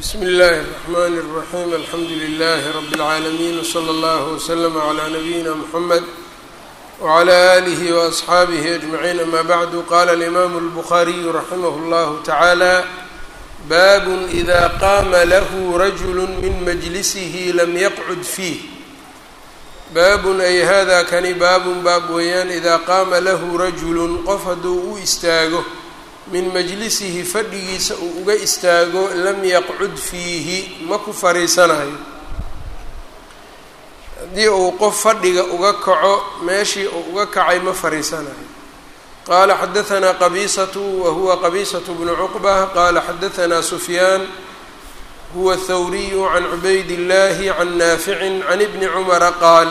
bsmi اllahi الرحmn الرaحيم alxamdu لlh رb العaalمين وslى اllه وslm عlى نabيina mحamed وعlى آlih وأصxaabih أجمعين amا bعd qala الإmam الbخariي raximh اllah taعalى bab إda qama lah rajul min majlisih lam yqcud fiih baabun ay hada kani baabun baab weeyaan idaa qaama lahu rajulun qof hadduu u istaago min majlisihi fadhigiisa uu uga istaago lam yaqcud fiihi ma ku fariisanayo. Haddii uu qof fadhiga uga kaco meeshii uu uga kacay ma fariisanayo. Qaala xadahanaa qabiisatu wa huwa qabiisatu bnu cuqba. Qaala xadahanaa sufyaan huwa thawriyu can cubayd illahi can naaficin can ibni cumara qaal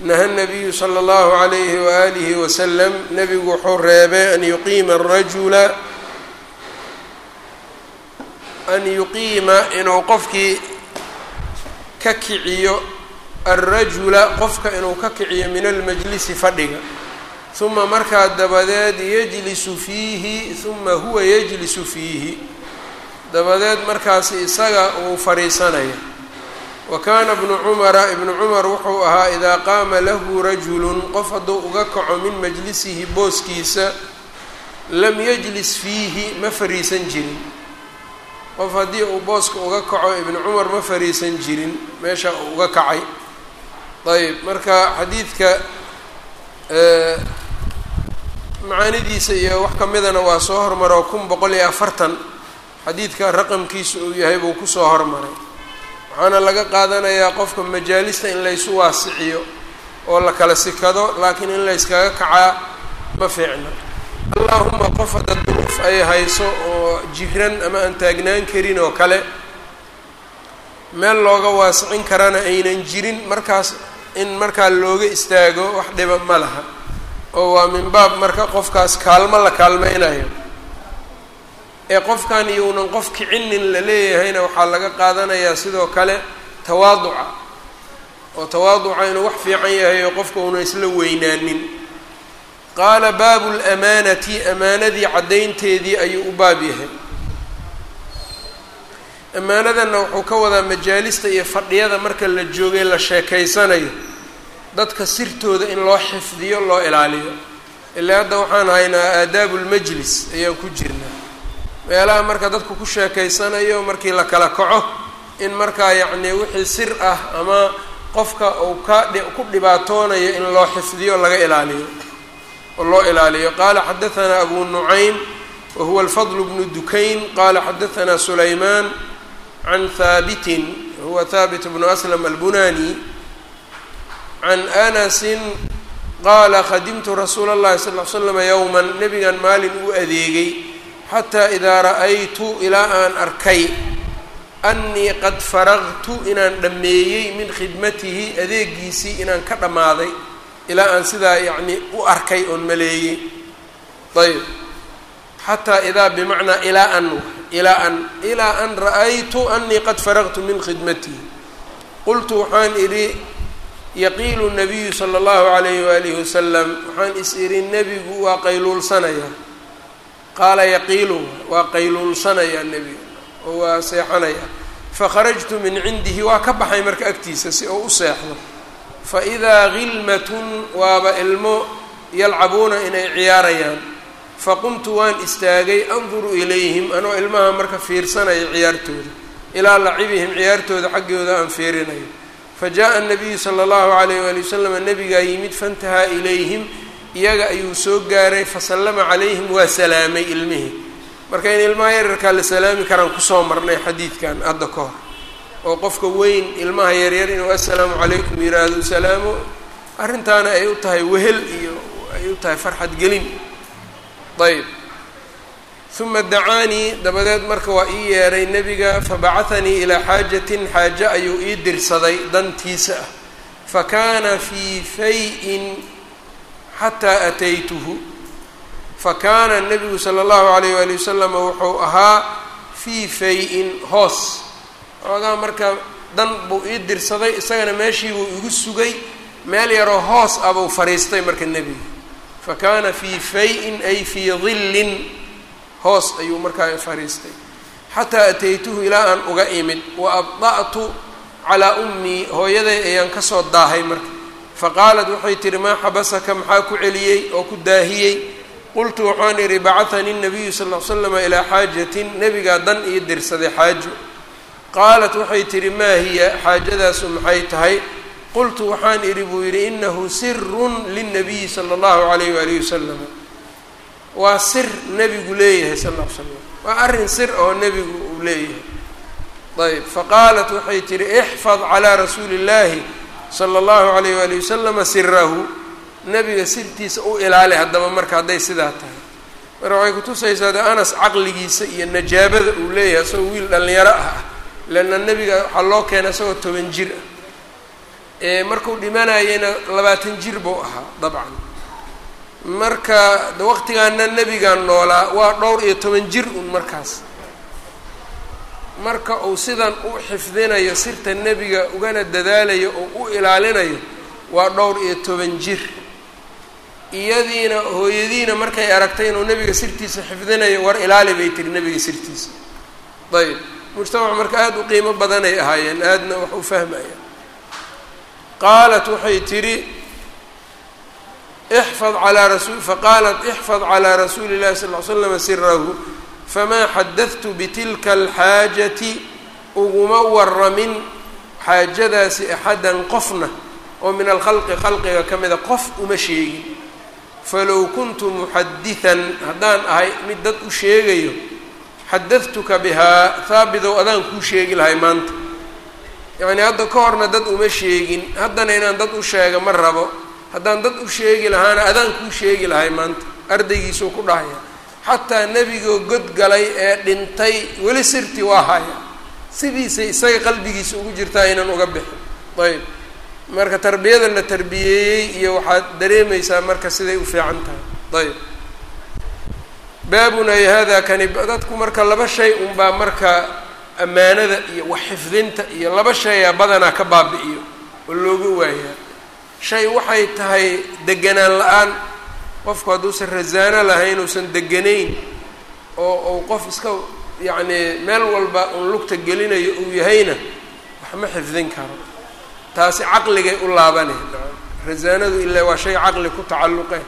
naha nabiyu sala allahu calayhi waalihi wasalam nebigu wuxuu reebay an yuqiima arajula an yuqiima inuu qofkii ka kiciyo alrajula qofka inuu ka kiciyo min almajlisi fadhiga. Huma markaa dabadeed yajlisu fiihi huma huwa yajlisu fiihi. Dabadeed markaasi isaga uu fadhiisanaya wa kaana ibnu cumara ibnu cumar wuxuu ahaa idaa qaama lahu rajulun qof hadduu uga kaco min majlisihi booskiisa lam yajlis fiihi ma fariisan jirin. Qof haddii uu booska uga kaco ibnu cumar ma fariisan jirin meesha uu uga kacay. Ayb marka xadiidka macaanidiisa iyo wax ka midana waa soo hormaro kun boqol iyo afartan. Xadiidka raqamkiisa uu yahay buu ku soo hormaray waxaana laga qaadanayaa qofka majaalista in laysu waasiciyo oo la kala sikado laakiin in layskaga kacaa ma fiicna. Allaahuma qof hadda duruuf ay hayso oo jiran ama aan taagnaan karin oo kale meel looga waasicin karana aynan jirin markaas in markaa looga istaago wax dhiba ma laha. Oo waa min baab marka qofkaas kaalmo la kaalmeynayo ee qofkan iyounan qof kicinin la leeyahayna waxaa laga qaadanayaa sidoo kale tawaaduca. oo tawaaduca inuu wax fiican yahay oo qofka una isla weynaanin. qaala baabu lamaanati amaanadii caddaynteedii ayuu u baab yahay. Amaanadanna wuxuu ka wadaa majaalista iyo fadhiyada marka la joogay la sheekaysanayo dadka sirtooda in loo xifdiyo loo ilaaliyo. Ilaa hadda waxaan haynaa aadaabu lmajlis ayaan ku jirnaa meelaha marka dadku ku sheekaysanayo markii la kala kaco in markaa yacnii wixii sir ah ama qofka uu ka ku dhibaatoonayo in loo xifdiyo laga ilaaliyo oo loo ilaaliyo. Qaala xadahanaa abu nucaym wa huwa alfadl bnu dukayn. Qaala xadahanaa sulaymaan can haabitin huwa haabit bnu aslam albunani can anasin qaala khadimtu rasuula اllahi sal l slama yowma nebigan maalin uu adeegay xataa idaa ra'aytu ilaa aan arkay annii qad faragtu inaan dhammeeyey min khidmatihi adeegiisii inaan ka dhammaaday ilaa aan sidaa yacnii u arkay oon maleeyey. Ayb xataa idaa bimacnaa ilaa an ilaa an ilaa an ra'aytu annii qad faragtu min khidmatihi. Qultu waxaan idhi yaqiilu nabiyu sala allahu calayhi waalihi wasalam waxaan is idhi nebigu waa qayluulsanayaa qaala yaqiilu waa qayluulsanayaa nebiga oo waa seexanayaa fakharajtu min cindihi waa ka baxay marka agtiisa si oo u seexdo. Fa idaa gilmatun waaba ilmo yalcabuuna inay ciyaarayaan. Faqumtu waan istaagay anduru ilayhim anoo ilmaha marka fiirsanaya ciyaartooda. Ilaa lacibihim ciyaartooda xaggooda aan fiirinayo. Fa jaa-a sala allahu calayh waali wasalam nebigaa yimid faintahaa ilayhim iyaga ayuu soo gaaray fasallama calayhim waa salaamay ilmihii. Marka in ilmaha yararkaa la salaami karaan ku soo marnay xadiidkan hadda ka hor. Oo qofka weyn ilmaha yaryar inuu assalaamu calaykum yiraahdo salaamo arrintaana ay u tahay wehel iyo ay u tahay farxad gelin. Ayb uma dacaanii dabadeed marka waa ii yeeray nebiga fabacahanii ilaa xaajatin xaaje ayuu ii dirsaday dantiisa. Ah fa kaana fii fay-in xataa ataytuhu fa kaana nebigu sala allahu calayh waali wasalam wuxuu ahaa fii fay-in hoos. Xoogaa marka dan buu ii dirsaday isagana meeshii buu igu sugay meel yaroo hoos ah buu fadhiistay marka nebiga fa kaana fii fay-in ay fii dillin hoos ayuu markaa fadhiistay xataa ataytuhu ilaa aan uga imid wa abda'tu calaa ummii hooyaday ayaan ka soo daahay marka faqaalat waxay tihi maa xabasaka? Maxaa ku celiyey oo ku daahiyey? Qultu waxaan idhi bacahanii nabiyu sal l slama ilaa xaajatin nebigaa dan ii dirsaday xaajo qaalat waxay tihi maa hiya? Xaajadaasu maxay tahay? Qultu waxaan idhi buu yidhi inahu sirun lilnabiyi sala allahu calayh waalihi wasalam waa sir nebigu leeyahay sal l slam waa arrin sir oo nebigu uu leeyahay. Ayb faqaalat waxay tihi ixfad calaa rasuuli illaahi sala allahu calayh waalihi wasalama sirahu nebiga sirtiisa u ilaali haddaba marka hadday sidaa tahay. Marka waxay kutusaysaa de anas caqligiisa iyo najaabada uu leeyahay isagoo wiil dhallinyaro ah. Leanna nebiga waxaa loo keena isagoo toban jir ah. Ee markuu dhimanayana labaatan jir buu ahaa dabcan. Marka de waqtigaana nebigaa noolaa waa dhowr iyo toban jir un markaas marka uu sidan u xifdinayo sirta nebiga ugana dadaalayo oo u ilaalinayo waa dhowr iyo toban jir. Iyadiina hooyadiina markay aragtay inuu nebiga sirtiisa xifdinayo war ilaali bay tiri nebiga sirtiisa. Ayb mujtamac marka aada u qiimo badanay ahaayeen aadna wax u fahmaya. Qaalat waxay tidhi ixfad calaa rasul faqaalat ixfad calaa rasuuli llahi sal ly slama sirahu famaa xadadtu bitilka alxaajati uguma waramin xaajadaasi axadan qofna oo min alkhalqi khalqiga ka mida qof uma sheegin falow kuntu muxaditan haddaan ahay mid dad u sheegayo xadadtuka bihaa haabidow adaan kuu sheegi lahay maanta yacnii hadda ka horna dad uma sheegin haddana inaan dad u sheega ma rabo haddaan dad u sheegi lahaana adaan kuu sheegi lahay maanta ardaygiisuu ku dhahaya xataa nebigoo god galay ee dhintay weli sirti waa haya. Sidiisay isaga qalbigiisa ugu jirtaa inaan uga bixin. Ayb marka tarbiyada la tarbiyeeyey iyo waxaad dareemaysaa marka siday u fiican tahay. Ayb baabun ay hada kani dadku marka laba shay unbaa marka ammaanada iyo wax xifdinta iyo laba shayaa badanaa ka baabi'iyo oo looga waayaa. Shay waxay tahay deganaan la'aan qofku hadduusan rasaano lahayn uusan deganayn oo uu qof iska yacnii meel walba uun lugta gelinayo uu yahayna wax ma xifdin karo. Taasi caqligay u laabanay rasaanadu ilaa waa shay caqli ku tacalluqe.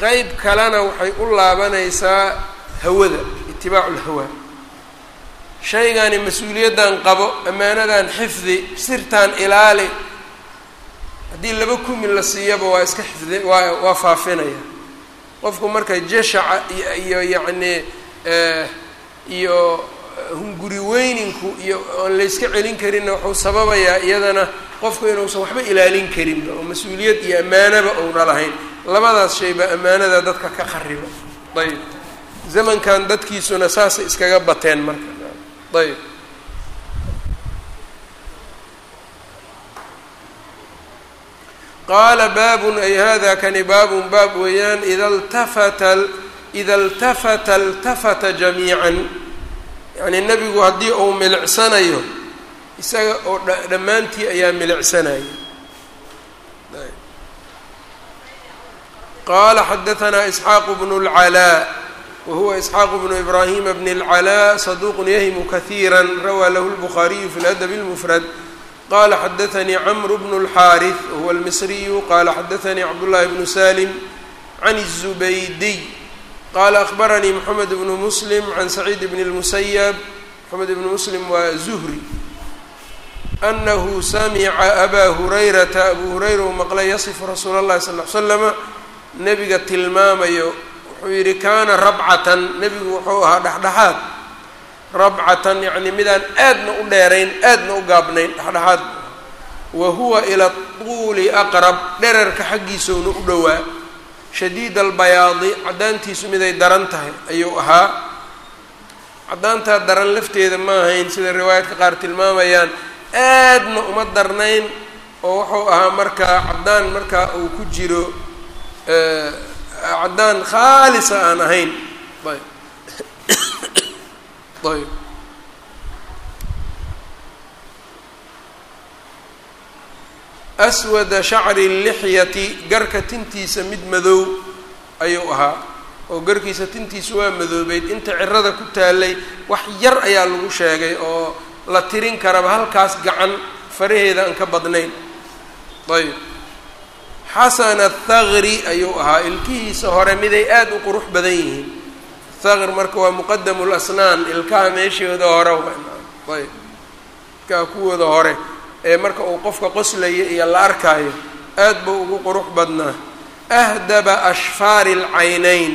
Qeyb kalena waxay u laabanaysaa hawada itibaacu lhawaa shaygani mas'uuliyaddan qabo ammaanadan xifdi sirtaan ilaali haddii laba kumi la siiyaba waa iska xifdi waa waa faafinaya. Qofku marka jashaca iyo yacnii iyo hunguri weyninku iyo oon layska celin karinna wuxuu sababayaa iyadana qofku inuusan waxba ilaalin karinba oo mas'uuliyad iyo ammaanaba uuna lahayn. Labadaas shay baa ammaanada dadka ka qariba ayb zamankan dadkiisuna saasay iskaga bateen marka. Ayb qaala baabun ay hada kani baabun baab weeyaan ida ltafata ida ltafata اltafata jamiican yacnii nebigu haddii uu milicsanayo isaga oo dhammaantii ayaa milicsanaya qaala xadaanaa isxaaqu bnu اlcalaa wahuwa isxaaqu bnu ibraahima bn اlcalaa saduuqun yahimu kahiira rawaa lahu اlbukhaariyu fi ladab اlmufrad qala xadaanii cmr bn اlxaariث wahuwa almisriyu qala xadaanii cabdullahi bnu salim can الzubaydiy qala akbaranii mxamed bnu muslim can saciid bn اlmusayab mxamed bnu muslim waa zuhri anahu samica abaa hurayrata abu hurayra uu maqlay yasifu rasuula اllahi sal l slama nebiga tilmaamayo wuxuu yihi kaana rabcatan nebigu wuxuu ahaa dhexdhexaad rabcatan yacni midaan aadna u dheerayn aadna u gaabnayn dhexdhexaad wa huwa ila tuuli aqrab dherarka xaggiisouna u dhowaa. Shadiid albayaadi caddaantiisu miday daran tahay ayuu ahaa. Caddaantaa daran lafteeda ma ahayn sida riwaayadka qaar tilmaamayaan. Aadna uma darnayn oo wuxuu ahaa markaa caddaan markaa uu ku jiro caddaan khaalisa aan ahayn. Ayb ayb aswada shacri lixyati garka tintiisa mid madow ayuu ahaa. Oo garkiisa tintiisu waa madoobeyd inta cirada ku taalay wax yar ayaa lagu sheegay oo la tirin karaba halkaas gacan faraheeda aan ka badnayn. Ayb xasana thaqri ayuu ahaa ilkihiisa hore miday aada u qurux badan yihiin thaqr marka waa muqadamu lasnaan ilkaha meeshooda hore ayb. Ilkaha kuwooda hore. Ee marka uu qofka qoslaya iyo la arkaayo aad buu ugu qurux badnaa. Ahdaba ashfaari alcaynayn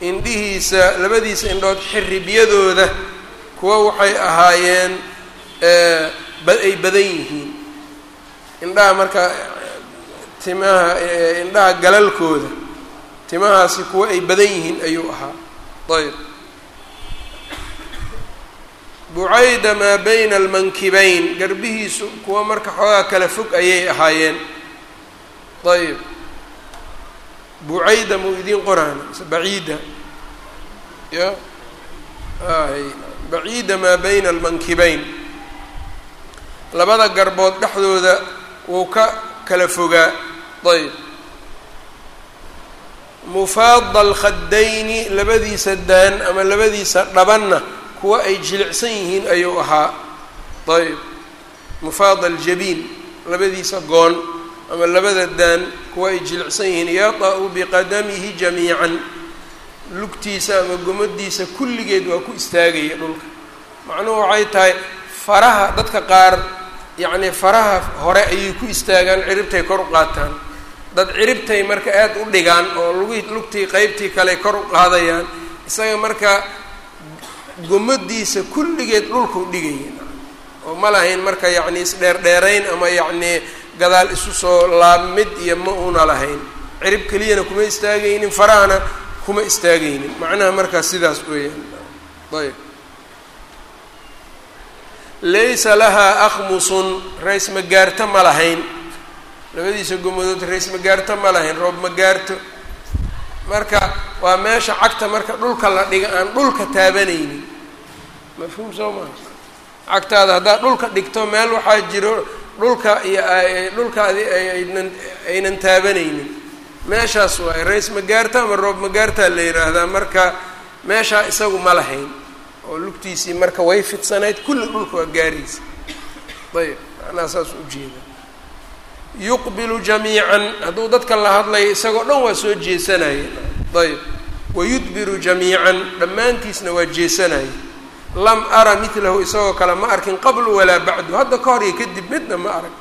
indhihiisa labadiisa indhood xiribyadooda kuwa waxay ahaayeen ay badan yihiin. Indhaha marka timaha indhaha galalkooda timahaasi kuwa ay badan yihiin ayuu ahaa ayb bucayda maa bayna almankibayn garbihiisu kuwa marka xoogaa kala fog ayay ahaayeen ayb bucayda muu idiin qoraan baciida ya baciida maa bayna almankibayn labada garbood dhexdooda wuu ka kala fogaa ayb mufaada alkhadayni labadiisa daan ama labadiisa dhabanna kuwa ay jilicsan yihiin ayuu ahaa. Ayb mufaada aljabiin labadiisa goon ama labada daan kuwa ay jilicsan yihiin. Yata-u biqadamihi jamiican. Lugtiisa ama gomadiisa kulligeed waa ku istaagaya dhulka. Macnuhu waxay tahay faraha dadka qaar yacnii faraha hore ayay ku istaagaan ciribtay kor u qaataan dad ciribtay marka aad u dhigaan oo lugi lugtii qeybtii kale kor u qaadayaan isaga marka gomadiisa kulligeed dhulkau dhigaya oo ma lahayn marka yacni isdheerdheerayn ama yacnii gadaal isu soo laabmid iyo ma una lahayn. Cirib keliyana kuma istaagaynin farahana kuma istaagaynin. Macnaha markaa sidaas weeyaan. Ayb laysa lahaa akhmusun rays magaarto ma lahayn labadiisa gomadood rays magaarto ma lahayn roob magaarto marka waa meesha cagta marka dhulka la dhiga aan dhulka taabanaynin mafhuum soo maa cagtaada haddaad dhulka dhigto meel waxaa jiro dhulka iyo dhulka aynan aynan taabanaynin meeshaas waay rays magaarta ama roob magaartaa la yidhaahdaa marka meeshaa isagu ma lahayn oo lugtiisii marka way fidsanayd kulli dhulka waa gaaraysa ayb macnaha saas ujeeda yuqbilu jamiican. Hadduu dadka la hadlayo isagoo dhan waa soo jeesanaya ayb wayudbiru jamiican. Dhammaantiisna waa jeesanaya lam ara midlahu isagoo kale ma arkin qablu walaa bacdu. Hadda ka hor iyo kadib midna ma arag.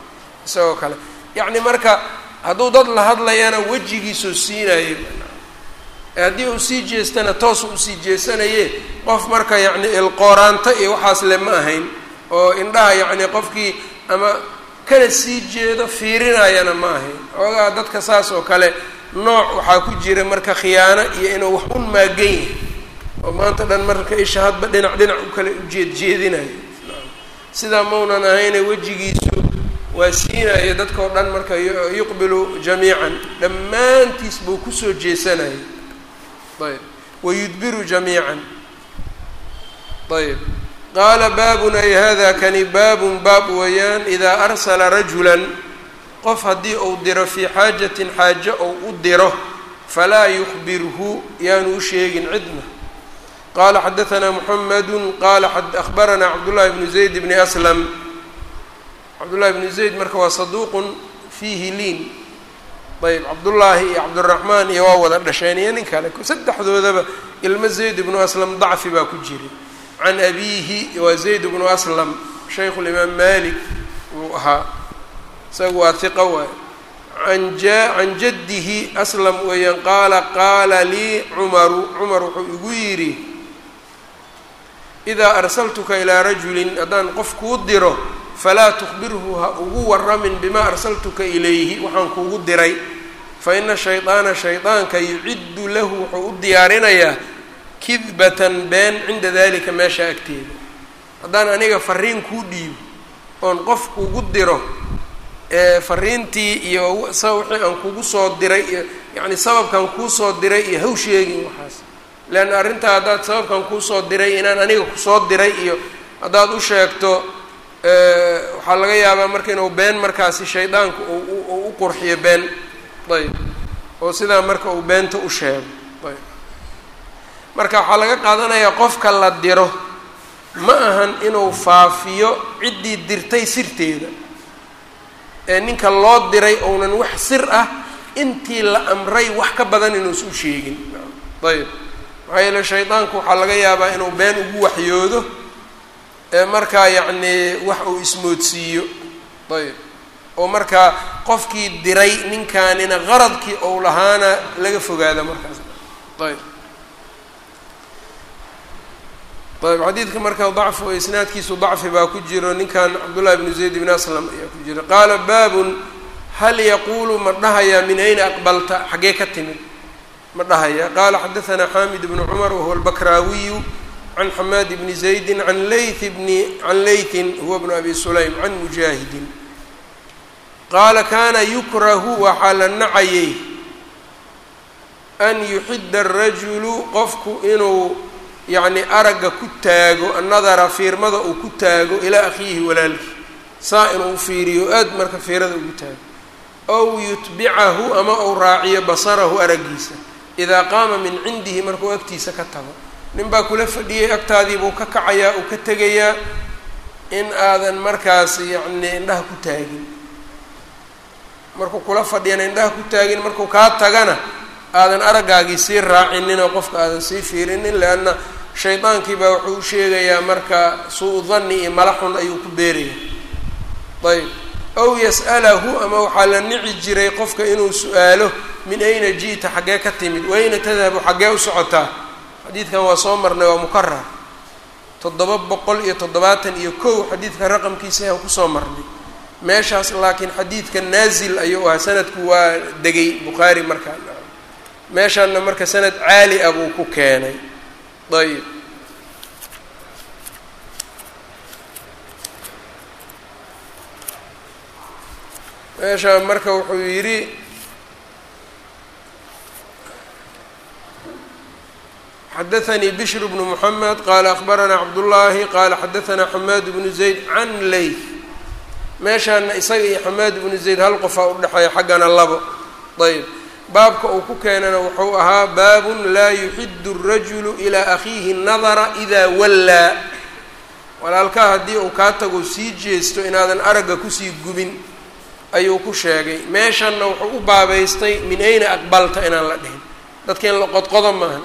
Isagoo kale. Yacni marka hadduu dad la hadlayana wejigiisuu siinayo haddii uu sii jeestana toosu u sii jeesanaye qof marka yacni ilqooraanto iyo waxaas le ma ahayn. Oo indhaha yacni qofkii ama kana sii jeedo fiirinayana ma ahayn xoogaa dadka saas oo kale nooc waxaa ku jira marka khiyaano iyo inuu wax un maagan yahay. Oo maanta dhan marka isha hadba dhinac dhinac u kale ujeed jeedinayo sidaa maunan ahayne wejigiisu waa siinaya dadkao dhan marka yuqbilu jamiican. Dhammaantiis buu ku soo jeesanayay. Ayb wayudbiru jamiican. Ayb qaala baabun ay hada kani baabun baab weeyaan idaa arsala rajulan qof haddii uu diro fii xaajatin xaajo ou u diro falaa yukhbirhu yaanu u sheegin cidna qala xadaanaa muxamadu qala ahbaranaa cabdullahi bnu zayd bni aslam cabdullahi bnu zayd marka waa saduuqun fiihi liin ayb cabdullaahi iyo cabduraxmaan iyo waa wada dhasheen iyo nin kale saddexdoodaba ilmo zayd bnu aslam dacfi baa ku jiray can abiihi waa zayd bnu aslam shaykhu limaam malik wuu ahaa isagu waa hiqa waay an can jaddihi aslam weeyaan qaala qaala lii cumaru cumar wuxuu igu yidhi idaa arsaltuka ilaa rajulin haddaan qof kuu diro falaa tukbirhu ha ugu waramin bimaa arsaltuka ilayhi waxaan kuugu diray fa ina shaydaana shaydaanka yuciddu lahu wuxuu u diyaarinayaa kidbatan been cinda dalika meesha agteeda. Haddaan aniga fariin kuu dhiibo oon qof kuugu diro fariintii iyo sa wixii aan kugu soo diray iyo yacni sababkan kuu soo diray iyo haw sheegin waxaas. Leanna arrintaa haddaad sababkan kuusoo diray inaan aniga ku soo diray iyo haddaad u sheegto waxaa laga yaabaa marka inuu been markaasi shaydaanku u qurxiyo been. Ayb oo sidaa marka uu beenta u sheego marka waxaa laga qaadanayaa qofka la diro ma ahan inuu faafiyo ciddii dirtay sirteeda. Ee ninka loo diray ounan wax sir ah intii la amray wax ka badan inuusan u sheegin. Ayb maxaa yeele shaydaanku waxaa laga yaabaa inuu been ugu waxyoodo ee markaa yacnii wax uu ismoodsiiyo. Ayb oo markaa qofkii diray ninkaanina qaradkii ou lahaana laga fogaado markaas. Ayb ayb xadiidka marka dacfu isnaadkiisu dacfi baa ku jiro. Ninkan cabdullahi bnu zayd bn aslam ayaa ku jira. Qaala baabun hal yaquulu ma dhahayaa min ayna aqbalta? Xaggee ka timid. Ma dhahaya. Qaala xadaanaa xamid bnu cumar wahuwa albakraawiyu can xamaad bni zaydi can layt bni can laytin huwa bnu abi sulaym can mujaahidin. Qaala kaana yukrahu waxaa la nacayay an yuxida arajulu qofku inuu yacni aragga ku taago annadara fiirmada uu ku taago ilaa akhiihi walaalkii. Saa inuu fiiriyo aad marka fiirada ugu taago. Ow yutbicahu ama uu raaciyo basarahu araggiisa. Idaa qaama min cindihi markuu agtiisa ka tago. Nin baa kula fadhiyay agtaadii buu ka kacayaa uu ka tegayaa in aadan markaas yacni indhaha ku taagin. Markuu kula fadhiyana indhaha ku taagin markuu kaa tagana aadan araggaagii sii raacinin oo qofka aadan sii fiirinin leanna shaydaankii baa wuxuu u sheegayaa marka suu danni iyo malaxun ayuu ku beeraya. Ayb ow yas'alahu ama waxaa la nici jiray qofka inuu su'aalo min ayna ji'ta xaggee ka timid wayna tadhabu xaggee u socotaa xadiidkan waa soo marnay waa mukarar toddoba boqol iyo toddobaatan iyo kow xadiidka raqamkiisa ayaan ku soo marnay. Meeshaas laakiin xadiidka naazil ayuu ahaa sanadku waa degay bukhaari markaa meeshaanna marka sanad caali ah buu ku keenay ayb meeshaan marka wuxuu yidhi xadaثnii bshr bnu mحamed qaala akbaranaa cabdullaahi qaala xadaثanaa xamaad bnu zayd can leyth meeshaana isaga iyo xamaad bnu zayd hal qofaa udhexeeya xaggana labo ayb baabka uu ku keenana wuxuu ahaa baabun laa yuxidu rajulu ilaa akhiihi nadara idaa wallaa. Walaalkaa haddii uu kaa tago sii jeesto inaadan aragga ku sii gubin ayuu ku sheegay. Meeshanna wuxuu u baabaystay min ayna aqbalta inaan la dhihin? Dadka in la qodqodo maaha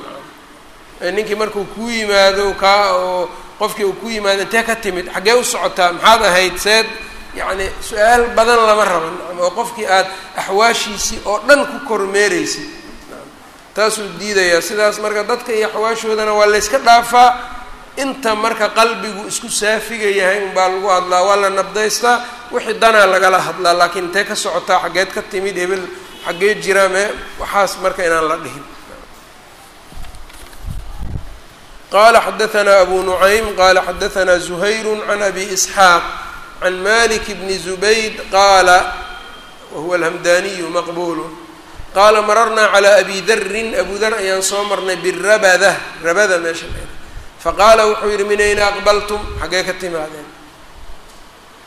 ninkii markuu kuu yimaado kaa oo qofkii uu ku yimaado intee ka timid xaggee u socotaa? Maxaad ahayd seed? yacni su'aal badan lama raban oo qofkii aada axwaashiisii oo dhan ku kormeeraysid. Taasuu diidayaa. Sidaas marka dadka iyo axwaashoodana waa layska dhaafaa. Inta marka qalbigu isku saafiga yahay unbaa lagu hadlaa waa la nabdaystaa. Wixii danaa lagala hadlaa laakiin intee ka socotaa xaggeed ka timid hebel xaggee jiraa mee waxaas marka inaan la dhihin. Qala xadaanaa abu nucaym qala xadaanaa zuhayru can abi isxaaq can malik bni zubayd qaala wahuwa alhamdaniyu maqbul qaala mararna calى abi darin abu dar ayaan soo marnay birabada rabada meesha faqaala wuxuu yihi min ayna aqbaltum xaggee ka timaadeen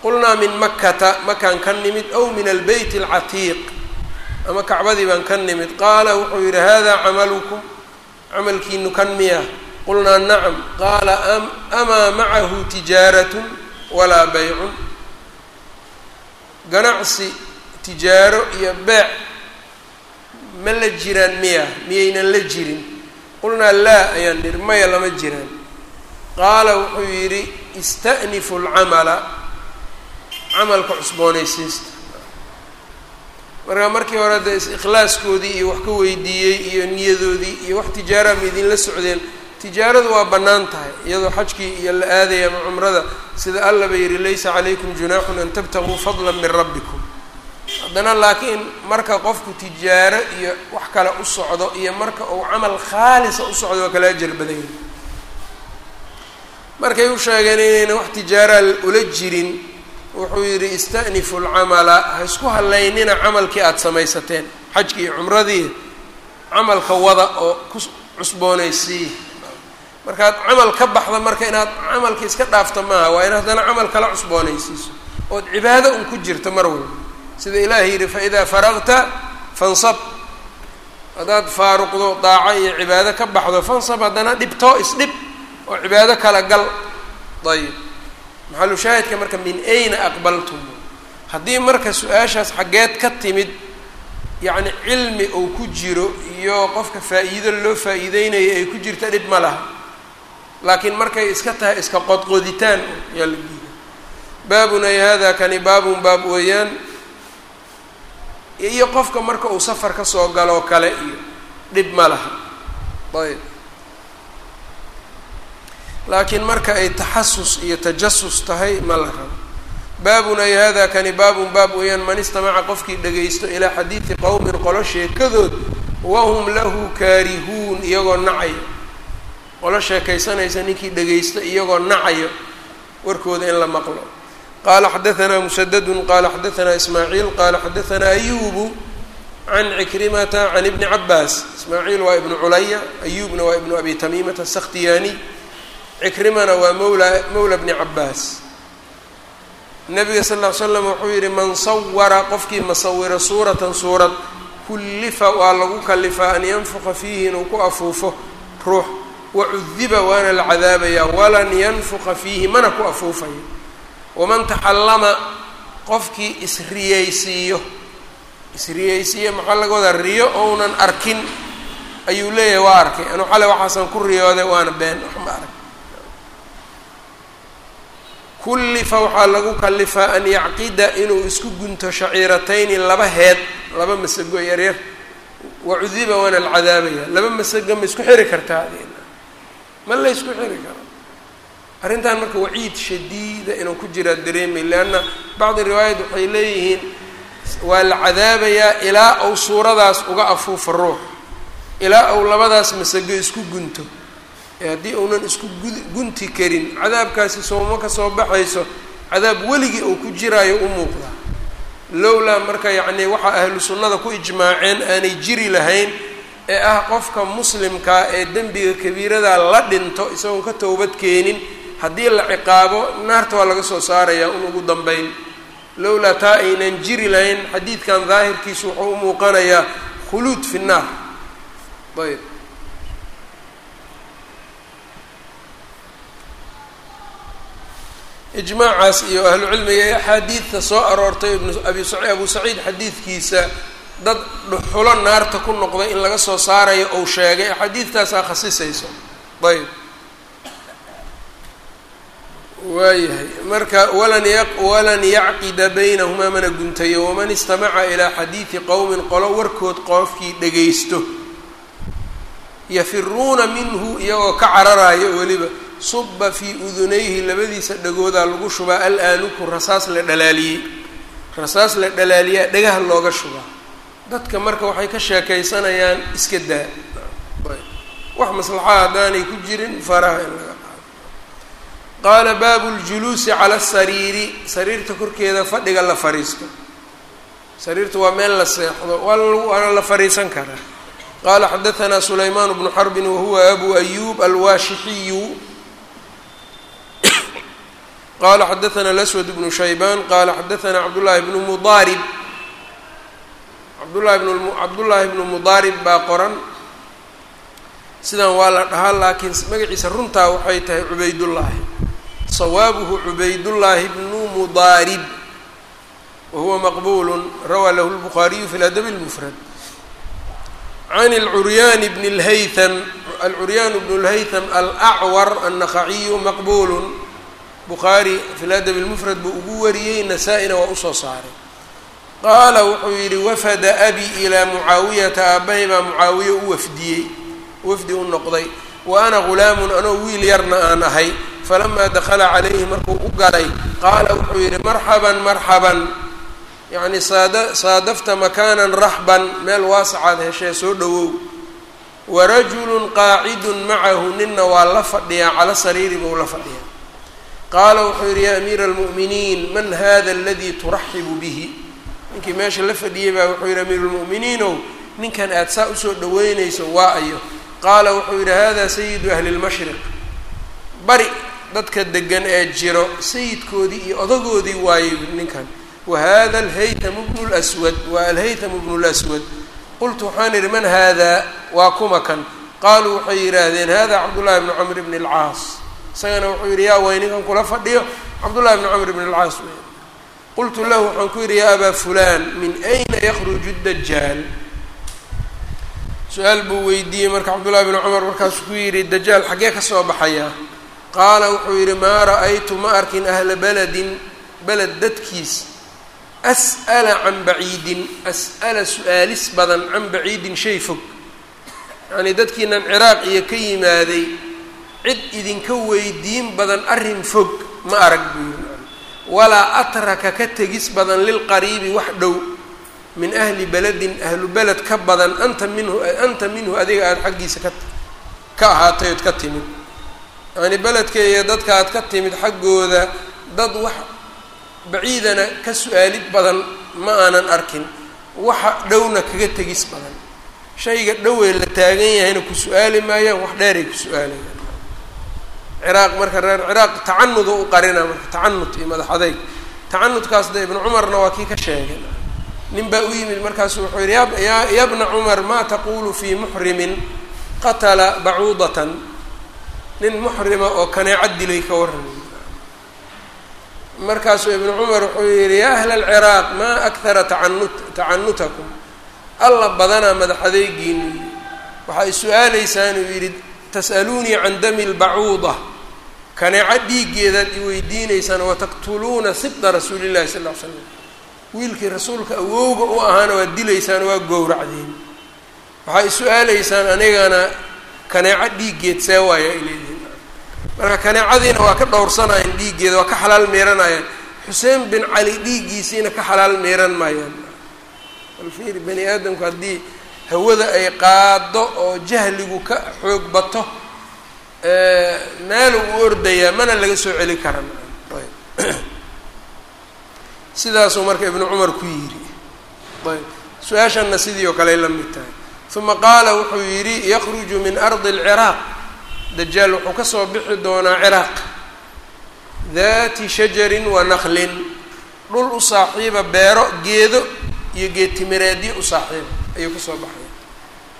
qulnaa min makata makaan ka nimid ow min albeyt اlcatiiq ama kacbadii baan ka nimid qaala wuxuu yihi hada camalukum camalkiinu kan miya qulnaa nacam qaala amaa macahu tijaaratun walaa baycun ganacsi tijaaro iyo beec ma la jiraan miya miyaynan la jirin. Qulnaa laa ayaan nidhi maya lama jiraan. Qaala wuxuu yidhi ista'nifu lcamala camalka cusboonaysiista. Markaa markii hore dee ikhlaaskoodii iyo wax ka weydiiyey iyo niyadoodii iyo wax tijaara ma idinla socdeen tijaaradu waa bannaan tahay iyadoo xajkii iyo la aadaya ama cumrada sida alla ba yidhi laysa calaykum junaaxun an tabtaguu fadla min rabbikum. Haddana laakiin marka qofku tijaaro iyo wax kale u socdo iyo marka uu camal khaalisa u socdo waa kala ajar badan markay u sheegeen inayna wax tijaaraa ula jirin wuxuu yidhi ista'nifu lcamala ha isku halaynina camalkii aada samaysateen xajkii iyo cumradii camalka wada oo ku cusboonaysiiya markaad camal ka baxda marka inaad camalka iska dhaafta maaha waa in haddana camal kala cusboonaysiiso. Ood cibaado un ku jirto mar walba. Sida ilaahay yidhi faidaa faragta fansab. Haddaad faaruqdo daaco iyo cibaado ka baxdo fansab haddana dhibto isdhib oo cibaado kala gal. Ayib maxalu shaahidka marka min ayna aqbaltum? Haddii marka su'aashaas xaggeed ka timid yacni cilmi uu ku jiro iyo qofka faa'iido loo faa'iideynayo ay ku jirta dhib ma laha laakiin markay iska tahay iska qodqoditaan yaa la diida baabun ay hada kani baabun baab weeyaan. Iyo qofka marka uu safar ka soo galoo kale iyo dhib ma laha. Ayb. Laakiin marka ay taxasus iyo tajasus tahay ma la rabo baabun ay hada kani baabun baab weeyaan. Man istamaca qofkii dhagaysto ilaa xadiidi qowmin qolo sheekadood wahum lahu kaarihuun iyagoo nacayo qolo sheekaysanaysa ninkii dhagaysto iyagoo nacayo warkooda in la maqlo. Qala xadaanaa musadadun qala xadaanaa ismaaciil qala xadaanaa ayubu can cikrimata can ibni cabaas ismaaciil waa ibnu culaya ayubna waa ibnu abi tamiimata asakhtiyaaniy cikrimana waa mawla mawla bni cabaas nabiga sal ll ly slam wuxuu yihi man sawara qofkii masawira suuratan suurad kullifa waa lagu kalifaa an yanfuqa fiihi inuu ku afuufo ruux wacudiba waana la cadaabayaa walan yanfuqa fiihi mana ku afuufayo waman taxallama qofkii isriyeysiiyo isriyeysiiyo maxaa laga wadaa riyo ounan arkin ayuu leeyahay waa arkay anu xale waxaasan ku riyooday waana been wax ma arag kullifa waxaa lagu kalifaa an yacqida inuu isku gunto shaciiratayni laba heed laba masago yaryar wacudiba waana la cadaabaya laba masago ma isku xiri kartaa ma la ysku xiri karo. Arrintan marka waciid shadiida inuu ku jiraa dareemay leanna bacdi riwaayat waxay leeyihiin waa la cadaabayaa ilaa uu suuradaas uga afuufo ruux. Ilaa uu labadaas masago isku gunto. Ee haddii uunan isku gu gunti karin cadaabkaasi sooma ka soo baxayso cadaab weligii uu ku jiraayo u muuqdaa lowlaa marka yacni waxaa ahlu sunnada ku ijmaaceen aanay jiri lahayn ee ah qofka muslimkaa ee dembiga kabiiradaa la dhinto isagoon ka towbad keenin haddii la ciqaabo naarta waa laga soo saarayaa un ugu dambeyn lowlaa taa aynan jiri lahayn xadiidkan daahirkiisu wuxuu u muuqanayaa khuluud fi nnaar ayb ijmaacaas iyo ahlu cilmiga ee axaadiidta soo aroortay ibnu abi abu saciid xadiidkiisa dad dhuxulo naarta ku noqday in laga soo saarayo ou sheegay. Axaadiidtaasaa khasisayso. Ayb waayahay. Marka walan ya walan yacqida baynahumaa mana guntayo. Waman istamaca ilaa xadiidi qowmin qolo warkood qofkii dhagaysto yafiruuna minhu iyagoo ka cararayo weliba suba fii udunayhi labadiisa dhagoodaa lagu shubaa. Al-aanuku rasaas la dhalaaliyey rasaas la dhalaaliyaa dhagaha looga shubaa dadka marka waxay ka sheekaysanayaan iska daa. Wax maslaxaa haddaanay ku jirin faraha in laga qaado. Qaala baabu ljuluusi cala asariiri sariirta korkeeda fadhiga la fariisto. Sariirta waa meel la seexdo. Waana la fariisan karaa. Qaala xadaanaa sulaymaan bnu xarbin wahuwa abu ayub alwaashixiyu. Qala xadaana alaswad bnu shaybaan. Qala xadaanaa cabdullaahi bnu mudaarib cabdullahi bn cabdullaahi bnu mudaarib baa qoran. Sidan waa la dhahaa laakiin magaciisa runtaa waxay tahay cubaydullaahi. Sawaabuhu cubaydullaahi bnu mudaarib wahuwa maqbulu rawaa lahu lbukhaariyu fi ladabi lmufrad can alcuryaani bni lhaytham alcuryaanu bnu lhaytham alacwar annaqaciyu maqbulu bukhaari fi ladabi lmufrad buu ugu wariyey nasaa-ina waa u soo saaray qaala wuxuu yidhi wafada abi ilaa mucaawiyata aabbahay baa mucaawiye u wafdiyey. Wafdi u noqday wa ana ghulaamun anoo wiil yarna aan ahay. Falamaa dakhala calayhi markuu u galay qaala wuxuu yidhi marxaban marxaban. Yacni saada saadafta makaanan raxban meel waasacaad heshee soo dhowow warajulun qaacidun macahu ninna waa la fadhiyaa cala sariiri buu la fadhiyaa. Qaala wuxuu yidhi yaa amiira almu'miniin man hada aladii turaxibu bihi ninkii meesha la fadhiyey baa wuxuu yidhi amiiru lmu'miniinow ninkan aada saa u soo dhaweynayso waa ayo. Qaala wuxuu yidhi hada sayidu ahli lmashriq bari dadka degan ee jiro sayidkoodii iyo odagoodii waaye ninkan. Wa hada alhaytamu bnu lswad waa alhaytamu bnu lswad qultu waxaan idhi man haadaa waa kuma kan. Qaaluu waxay yidhaahdeen hada cabdullahi bnu camr bni alcaas. Isagana wuxuu yidhi yaa way ninkan kula fadhiyo. Cabdullahi bni camr bni alcaas wey qultu lahu waxaan ku yidhi yaa abaa fulaan min ayna yakruju dajaal su'aal buu weydiiyey marka cabdullahi bni cumar markaasuu ku yidhi dajaal xaggee ka soo baxayaa qaala wuxuu yidhi maa ra'aytu ma arkin ahla beledin beled dadkiis as'ala can baciidin as'ala su'aalis badan can baciidin shay fog yacnii dadkiinan ciraaq iyo ka yimaaday cid idinka weydiin badan arrin fog ma arag buu yidhi walaa atraka ka tegis badan lilqariibi wax dhow min ahli beledin ahlu beled ka badan anta minhu anta minhu adiga aada xaggiisa ka ka ahaatay ood ka timid. Yacnii iyo dadka aad ka timid xaggooda dad wax baciidana ka su'aalid badan ma aanan arkin. Waxa dhowna kaga tegis badan. Shayga dhowee la taagan yahayna ku su'aali maayaan wax dheeray ku su'aalayaan ciraaq marka reer ciraaq tacanuda u qarina marka tacanut iyo madax adeyg tacanudkaas de ibnu cumarna waa kii ka sheegay. Nin baa u yimid markaasu wuxuu yidhi ya bna cumar maa taqulu fii muxrimin qatala bacuudatan nin muxrima oo kaneeca dilay ka warramay markaasuu ibnu cumar wuxuu yidhi ya ahla alciraaq maa akhara tacanut tacanutakum alla badanaa madax adeygiini waxay su'aaleysaan uu yidhi tas'aluunii can dami lbacuuda kaneeco dhiiggeedaad i weydiineysaan wataqtuluuna sibda rasuuli llahi sal ll slam wiilkii rasuulka awowga u ahaana waad dilaysaan waa gowracdeen. Waxay su'aaleysaan anigana kaneeco dhiiggeed see waaya ay leedihiin. Marka kaneecadiina waa ka dhowrsanayaan dhiiggeeda waa ka xalaal miiranayaan xuseen bin cali dhiiggiisiina ka xalaal miiran maayaan. Alfiiri bani aadamku haddii hawada ay qaado oo jahligu ka xoog bato meel u ordayaa mana laga soo celi karan. Sidaasuu marka ibnu cumar ku yidhi. Ayb. Su'aashanna sidii oo kaley la mid tahay. Uma qaala wuxuu yidhi yakruju min ardi alciraaq dajaal wuxuu ka soo bixi doonaa ciraaq daati shajarin wa naklin dhul u saaxiiba beero geedo iyo geedtimireedyo u saaxiiba ayuu ka soo baxaya.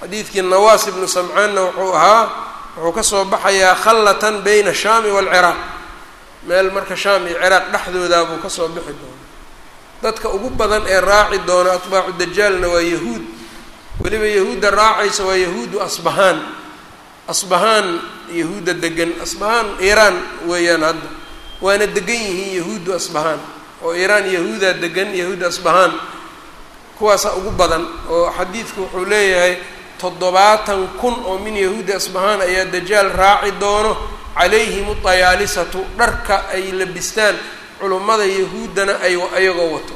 Xadiidkii nawaas ibnu samcaanna wuxuu ahaa wuxuu ka soo baxayaa khallatan bayna shaami waalciraaq meel marka shaam iyo ciraaq dhexdoodaa buu ka soo bixi doona dadka ugu badan ee raaci doona atbaacu dajaalna waa yahuud. Weliba yahuudda raacaysa waa yahuudu asbahaan. Asbahaan yahuudda degan asbahaan iiraan weeyaan hadda. Waana degan yihiin yahuuddu asbahaan. Oo iiraan yahuudaa degan yahuudda asbahaan. Kuwaasaa ugu badan oo xadiidku wuxuu leeyahay toddobaatan kun oo min yahuudi asbahaan ayaa dajaal raaci doono calayhim utayaalisatu dharka ay labistaan culummada yahuuddana ay ayagoo wato.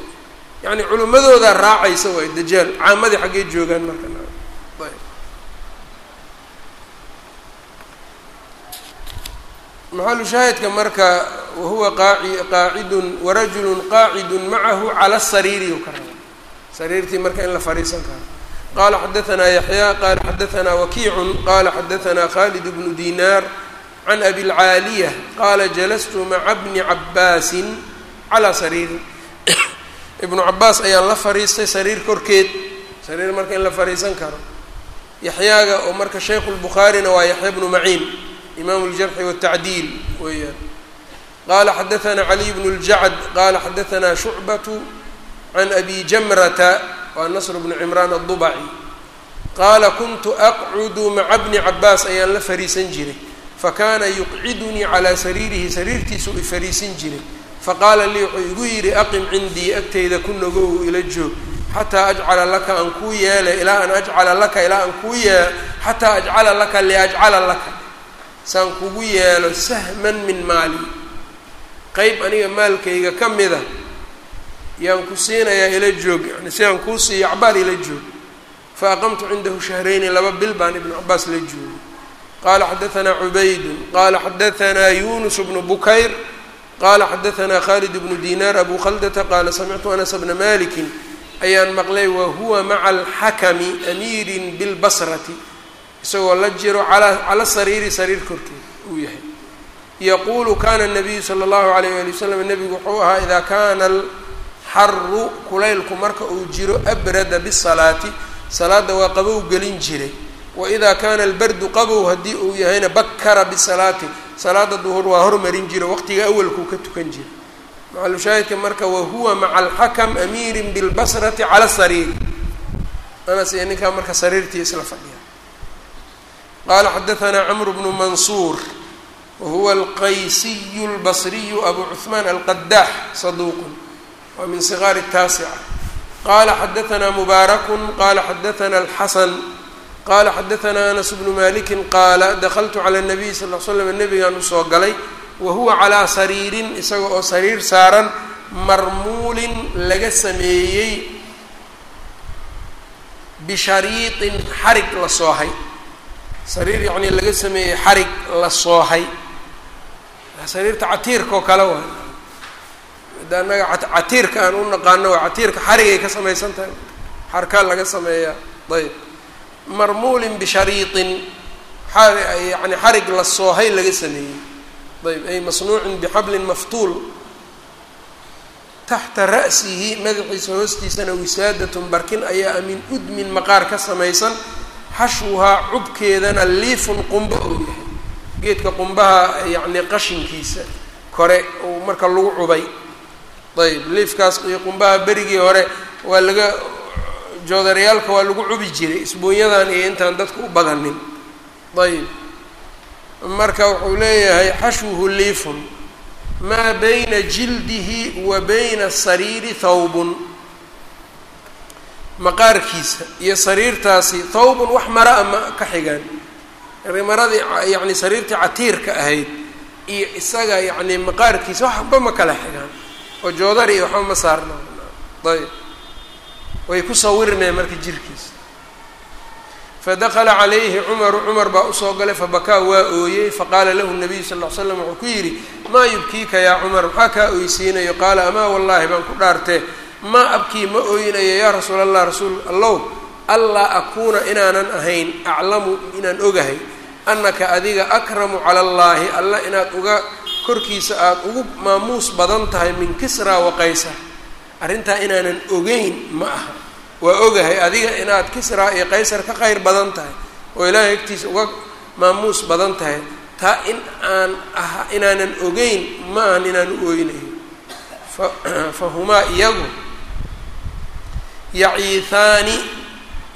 Yacni culimmadoodaa raacaysa waay dajaal. Caamadii xaggey joogaan marka. Maxalu shaahidka marka wahuwa qaaci qaacidun warajulun qaacidun macahu cala sariiri u ka raba sariirtii marka in la fariisan karo qala xadaanaa yaxya qala xadaanaa wakiicun qala xadaanaa khalid bnu dinar can abi lcaaliya qala jalastu maca bni cabaasin calaa sariiri ibnu cabaas ayaan la fariistay sariir korkeed sariir marka in la fariisan karo yaxyaaga oo marka shaykhu lbukhaarina waa yaxya bnu maciin imaamu ljarxi wاtacdiil weeyaan qala xadaanaa caliy bnu ljacd qala xadaanaa shucbatu can abi jamrata waa nasr bnu cimraan addubaci qaala kuntu aqcudu maca bni cabaas ayaan la fariisan jiray fakana yuqcidunii calaa sariirihi sariirtiisuu i fariisin jiray faqaala lii wuxuu igu yidhi aqim cindii agtayda ku nagow ila joog xataa ajcala laka aan kuu yeela ilaa an ajcala laka ilaa aan kuu yeelo xataa ajcala laka liajcala laka saan kugu yeelo sahman min maali qeyb aniga maalkayga ka mida yaan ku siinayaa ila joog yani si aan kuu siiyo cabaar ila joog fa aqamtu cindahu shahrayni laba bil baan ibnu cabaas la joogay. Qala xadaanaa cubaydun qala xadaanaa yunus bnu bukayr qala xadaanaa khalid bnu dinar abu khaldata qaala samictu anas bna maliki ayaan maqlay wa huwa maca alxakami amiirin bilbasrati. Isagoo la jiro ala cala sariiri sariir korkeed uu yahay. Yaquulu kana nabiyu sala allahu alayh ali wasalam nebigu wuxuu ahaa idaa kana alxaru kulaylku marka uu jiro abrada bisalaati salaada waa qabow gelin jiray waidaa kaana albardu qabow haddii uu yahayna bakara bisalaati salaada duhur waa hormarin jira waqtiga awalkuu ka tukan jira macalushaahidka marka wahuwa maca alxakam amiirin bilbasrati cala sariiri anas iyo ninkaa marka sariirtii isla fadhiya qaala xadaanaa camru bnu mansuur wahuwa alqaysiyu اlbasriyu abu cuثmaan alqadaax saduuqun waa min sigaari taasica qala xadaanaa mubaarakun qala xadaana alxasan qala xadaanaa anas bnu maliki qaala dakltu cala الnabiy sal l slam nabigaan usoo galay wahuwa calaa sariirin isaga oo sariir saaran marmuulin laga sameeyey bishariiطin xarig la soohay sariir yacnii laga sameeyey xarig la soohay sariirta catiirka oo kale waay da annaga catiirka aan u naqaano waa catiirka xarigay ka samaysan tahay. Xarkaa laga sameeyaa ayb marmuulin bishariiطin yani xarig la soohay laga sameeyey. Ayb ay masnuucin bixablin maftuul. Taxta ra'sihi madaxiisa hoostiisana wisaadatun barkin ayaa min udmin maqaar ka samaysan. Xashwuhaa cubkeedana liifun qumbo ou yahay. Geedka qumbaha yacni qashinkiisa kore uu marka lagu cubay ayb liifkaas iyo qumbaha berigii hore waa laga joodaryaalka waa lagu cubi jiray isbuunyadan iyo intaan dadka u badanin. Ayb. Marka wuxuu leeyahay xashwuhu liifun maa bayna jildihi wa bayna sariiri thawbun. Maqaarkiisa iyo sariirtaasi thawbun wax mara a ma ka xigaan. Maradii yacni sariirtii catiirka ahayd iyo isaga yacni maqaarkiisa waxba ma kala xigaan oo joodari iyo waxba ma saarna ayb way ku sawirmeen marka jirkiisa fadakla calayhi cumaru cumar baa u soo galay fabakaa waa ooyey faqaala lahu nabiyu sal ll slam wuxuu ku yidhi maa yubkiika yaa cumar? Maxaa kaa oysiinayo? Qaala amaa wallaahi baan ku dhaartee. Maa abkii ma ooynayo yaa rasuul allah rasuul allow allaa akuuna inaanan ahayn aclamu inaan ogahay annaka adiga akramu cala allaahi alla inaad uga korkiisa aada ugu maamuus badan tahay min kisra wa qaysar. Arrintaa inaanan ogeyn ma aha. Waa ogahay adiga inaad kisraa iyo qaysar ka qayr badan tahay oo ilaahay agtiisa uga maamuus badan tahay taa in aan ah inaanan ogeyn ma ahan inaan u ooynayo fa fa humaa iyagu yaciihaani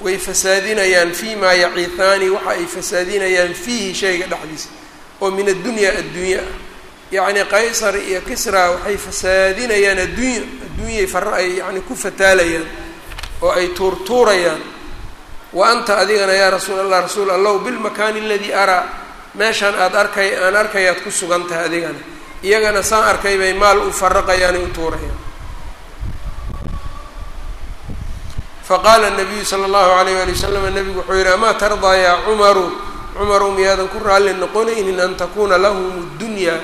way fasaadinayaan fii maa yaciihaani waxa ay fasaadinayaan fiihi shayga dhexdiisa oo min addunyaa adduunya ah yacni qaysar iyo kisra waxay fasaadinayaan adduunya adduunyay fara ay yani ku fataalayaan oo ay tuurtuurayaan. Wa anta adigana yaa rasuul allah rasuul allahu bilmakaani aladii araa meeshaan aada arkay aan arkayaad ku sugan tahay adigana. Iyagana saan arkay bay maal u faraqayaan ay u tuurayaan. Faqaala nabiyu sala allahu alayh wali wasalam nabigu wuxuu yihi amaa tardaa yaa cumaru? Cumaru miyaadan ku raalli noqonaynin an takuuna lahum ddunyaa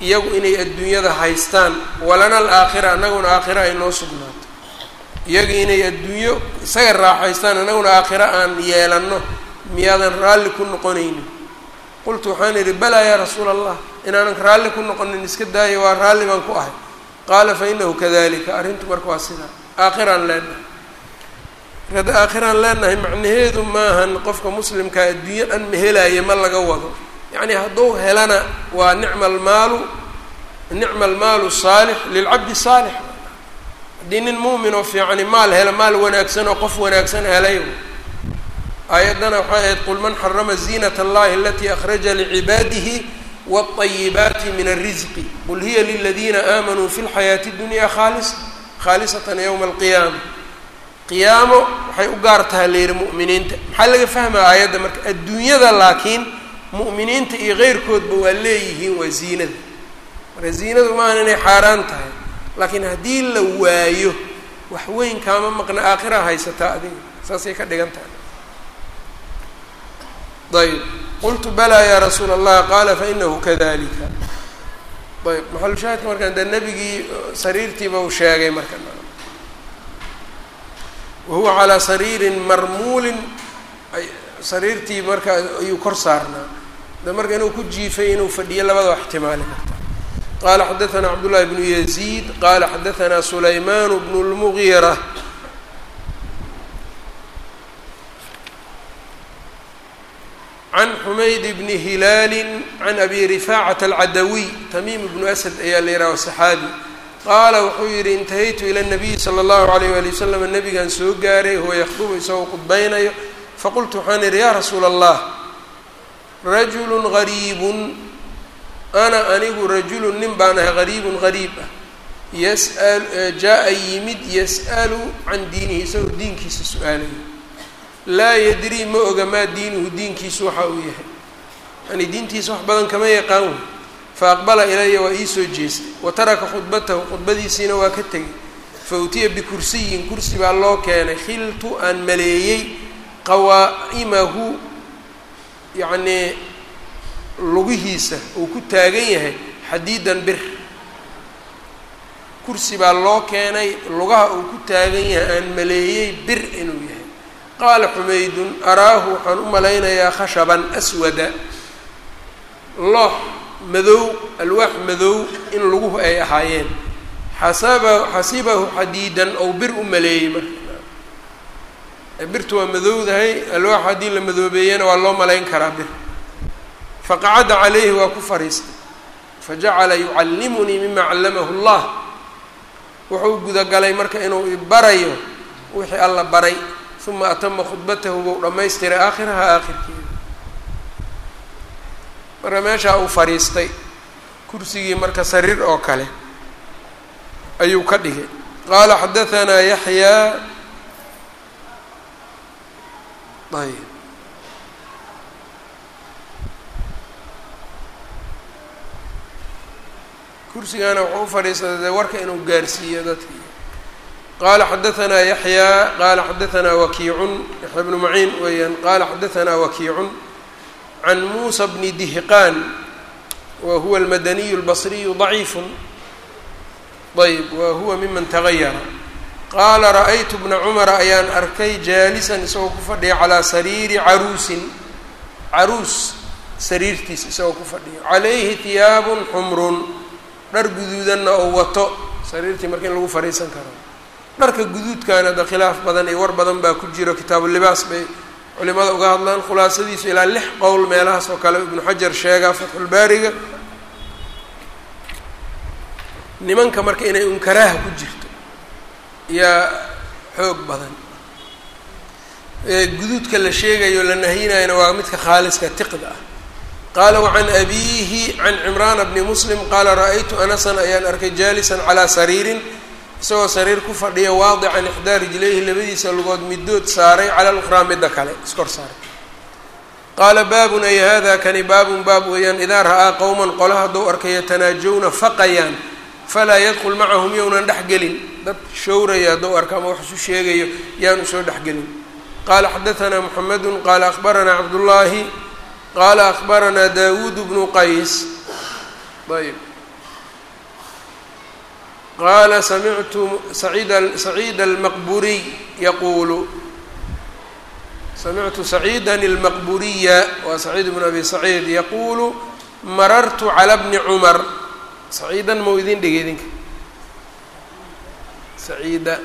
iyagu inay adduunyada haystaan walana alaakhira annaguna aakhira ay noo sugnaato. Iyaga inay adduunyo isaga raaxaystaan annaguna aakhiro aan yeelanno miyaadan raalli ku noqonaynin. Qultu waxaan idhi balaa yaa rasuula allah inaanan raalli ku noqonin iska daayo waa raalli baan ku ahay. Qaala fa inahu kadalika arrintu marka waa sidaa aakhiraan leenahay. Aakhiraan leenahay macnaheedu maahan qofka muslimkaa adduunyo dhan ma helaayo ma laga wado yacni hadduu helana waa nicma almaalu nicma almaalu saalix lilcabdi saalix haddii nin muumin oo fiicani maal hela maal wanaagsan oo qof wanaagsan helay aayaddana waxay ahayd qul man xarama ziinat allahi alatii akhraja licibaadihi wاطayibaati min alrisqi qul hiya liladiina aamanuu fi lxayaati اdunya khaalis khaalisatan yowma alqiyaama qiyaamo waxay u gaar tahay layidhi mu'miniinta maxaa laga fahmaya aayadda marka adduunyada laakiin mu'miniinta iyo keyrkoodba waa leeyihiin waa ziinada marka ziinadu maahan inay xaaraan tahay laakiin haddii la waayo wax weyn kaama maqna aakhira haysataa adiga saasay ka dhigan tahay. Ayb qultu balaa yaa rasuula allah qaala fainahu kadalika ayb maxalushaahidka markaan dee nebigii sariirtiiba uu sheegay marka. Wahuwa calaa sariirin marmuulin sariirtii marka ayuu kor saarnaa de marka inuu ku jiifay inuu fadhiyo labadaba ixtimaali karta. Qaala xadaanaa cabdullahi bnu yaziid qaala xadaanaa sulaymaan bnu lmugiira can xumayd bni hilaali can abi rifaacat alcadawiy tamiim bnu asad ayaa la yidhaha saxaabi. Qaala wuxuu yidhi intahaytu ila nabiy sala allahu alayh wali wasalam nabigaan soo gaaray huwa yakhdubu isagoo khudbaynayo faqultu waxaan idhi yaa rasuula allah rajulun gariibun. Ana anigu rajulun nin baan ahay gariibun gariib ah. Yasal jaa-a yimid yas'alu can diinihi isagoo diinkiisa su'aalayo laa yadrii ma oga maa diinuhu diinkiisu waxa uu yahay. Yani diintiisa wax badan kama yaqaan wey fa aqbala ilaya waa iisoo jeestay. Wa taraka khudbatahu khudbadiisiina waa ka tegay fa utiya bikursiyin kursi baa loo keenay. Khiltu aan maleeyey qawaa'imahu yacnii lugihiisa uu ku taagan yahay xadiidan bir. Kursi baa loo keenay lugaha uu ku taagan yahay aan maleeyey bir inuu yahay. Qaala xumaydun araahu waxaan u malaynayaa khashaban aswada. Loox madow alwaax madow in luguhu ay ahaayeen. Xasaba xasibahu xadiidan ou bir u maleeyey marka birtu waa madowdahay alwaax haddii la madoobeeyana waa loo malayn karaa bir. Faqacada calayhi waa ku fariistay fajacala yucallimunii mima callamahu llah wuxuu gudagalay marka inuu ibarayo wixii alla baray uma atama khudbatahu buu dhammaystiray aakhiraha aakhirkeeda. Marka meeshaa uu fadhiistay kursigii marka sariir oo kale ayuu ka dhigay. Qaala xadahanaa yaxyaa ayb kursigaana wuxuu u fadhiistay dee warka inuu gaarsiiyo dadkii qala xadahanaa yaxyaa qaala xadahanaa wakiicun. Yaxya bnu maciin weeyaan. Qaala xadahanaa wakiicun can muusa bni dihqaan wa huwa almadaniyu اlbasriyu ضaciifu ayb wa huwa miman tagayara qaala ra'aytu bna cumara ayaan arkay jaalisan isagoo ku fadhiya calaa sariiri caruusin. Caruus sariirtiis isagoo ku fadhiya calayhi hiyaabun xumrun. Dhar guduudanna oo wato. Sariirtii marka in lagu fadhiisan karo. Dharka guduudkaana da khilaaf badan iyo war badan baa ku jiro kitaabulibaas bay culimada uga hadlaan. Khulaasadiisu ilaa lix qowl meelahaas oo kale ibnu xajar sheegaa fatxulbaariga nimanka marka inay unkaraaha ku jirto yaa xoog badan. Guduudka la sheegayo la nahyinayana waa midka khaaliska tiqda ah. Qaala wacan abiihi can cimraana bni muslim qaala ra'aytu anasan ayaan arkay jaalisan calaa sariirin. Isagoo sariir ku fadhiya waadican ixdaa rijlayhi labadiisa lugood midood saaray cala luqraa midda kale iskor saaray. Qaala baabun ay hada kani baabun baab weeyaan idaa ra'aa qowman qola hadduu arkay yatanaajawna faqayaan falaa yadkul macahum yownan dhexgelin dad showraya hadduu arka ama wax isu sheegayo yaanu soo dhexgelin qaala xadahanaa muxamedun qaala akhbaranaa cabdullaahi qaala akhbaranaa daawuud bnu qays. Ayb qaala samictu saciid saciid almaqburiy yaquulu. Samictu saciidan almaqburiya waa saciid bnu abi saciid yaquulu marartu cala bni cumar saciidan mau idin dhigay idinka? Saciida.